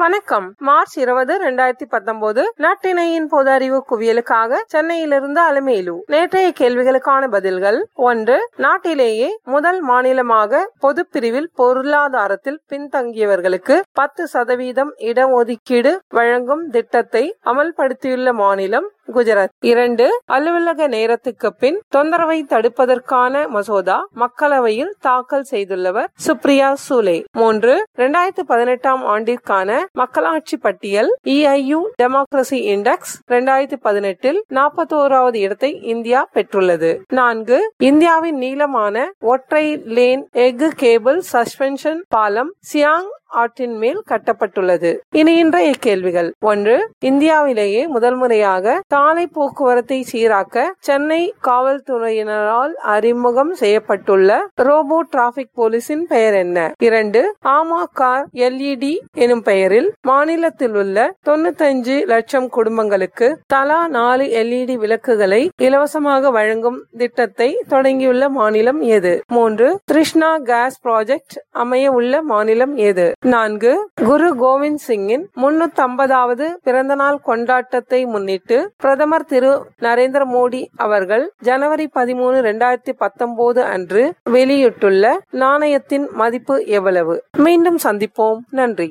வணக்கம். மார்ச் இருபது இரண்டாயிரத்தி பத்தொன்பது நாட்டினையின் பொது அறிவு குவியலுக்காக சென்னையிலிருந்து அலமேலு. நேற்றைய கேள்விகளுக்கான பதில்கள். ஒன்று நாட்டிலேயே முதல் மாநிலமாக பொது பிரிவில் பொருளாதாரத்தில் பின்தங்கியவர்களுக்கு பத்து சதவீதம் இடஒதுக்கீடு வழங்கும் திட்டத்தை அமல்படுத்தியுள்ள மாநிலம் குஜராத். இரண்டு அலுவலக நேரத்துக்கு பின் தொந்தரவை தடுப்பதற்கான மசோதா மக்களவையில் தாக்கல் செய்துள்ளவர் சுப்ரியா சூலே. மூன்று இரண்டாயிரத்தி பதினெட்டாம் ஆண்டிற்கான மக்களாட்சி பட்டியல் இஐயு டெமோக்ரசி இண்டெக்ஸ் இரண்டாயிரத்தி பதினெட்டில் நாற்பத்தோராவது இடத்தை இந்தியா பெற்றுள்ளது. நான்கு இந்தியாவின் நீளமான ஒற்றை லேன் எஃகு கேபிள் சஸ்பென்ஷன் பாலம் சியாங் ஆற்றின் மேல் கட்டப்பட்டுள்ளது. இனி இன்றைய கேள்விகள். ஒன்று இந்தியாவிலேயே முதல் முறையாக சாலை போக்குவரத்தை சீராக்க சென்னை காவல்துறையினரால் அறிமுகம் செய்யப்பட்டுள்ள ரோபோ டிராபிக் போலீஸின் பெயர் என்ன? இரண்டு ஆமா கார் எல்இடி எனும் பெயரில் மாநிலத்தில் உள்ள தொண்ணூத்தஞ்சு லட்சம் குடும்பங்களுக்கு தலா நாலு எல்இடி விளக்குகளை இலவசமாக வழங்கும் திட்டத்தை தொடங்கியுள்ள மாநிலம் எது? மூன்று கிருஷ்ணா கேஸ் ப்ராஜெக்ட் அமைய உள்ள மாநிலம் எது? நான்கு குரு கோவிந்த் சிங்கின் முன்னூத்தி ஐம்பதாவது பிறந்தநாள் கொண்டாட்டத்தை முன்னிட்டு பிரதமர் திரு நரேந்திர மோடி அவர்கள் ஜனவரி பதிமூணு இரண்டாயிரத்தி பத்தொன்பது அன்று வெளியிட்டுள்ள நாணயத்தின் மதிப்பு எவ்வளவு? மீண்டும் சந்திப்போம். நன்றி.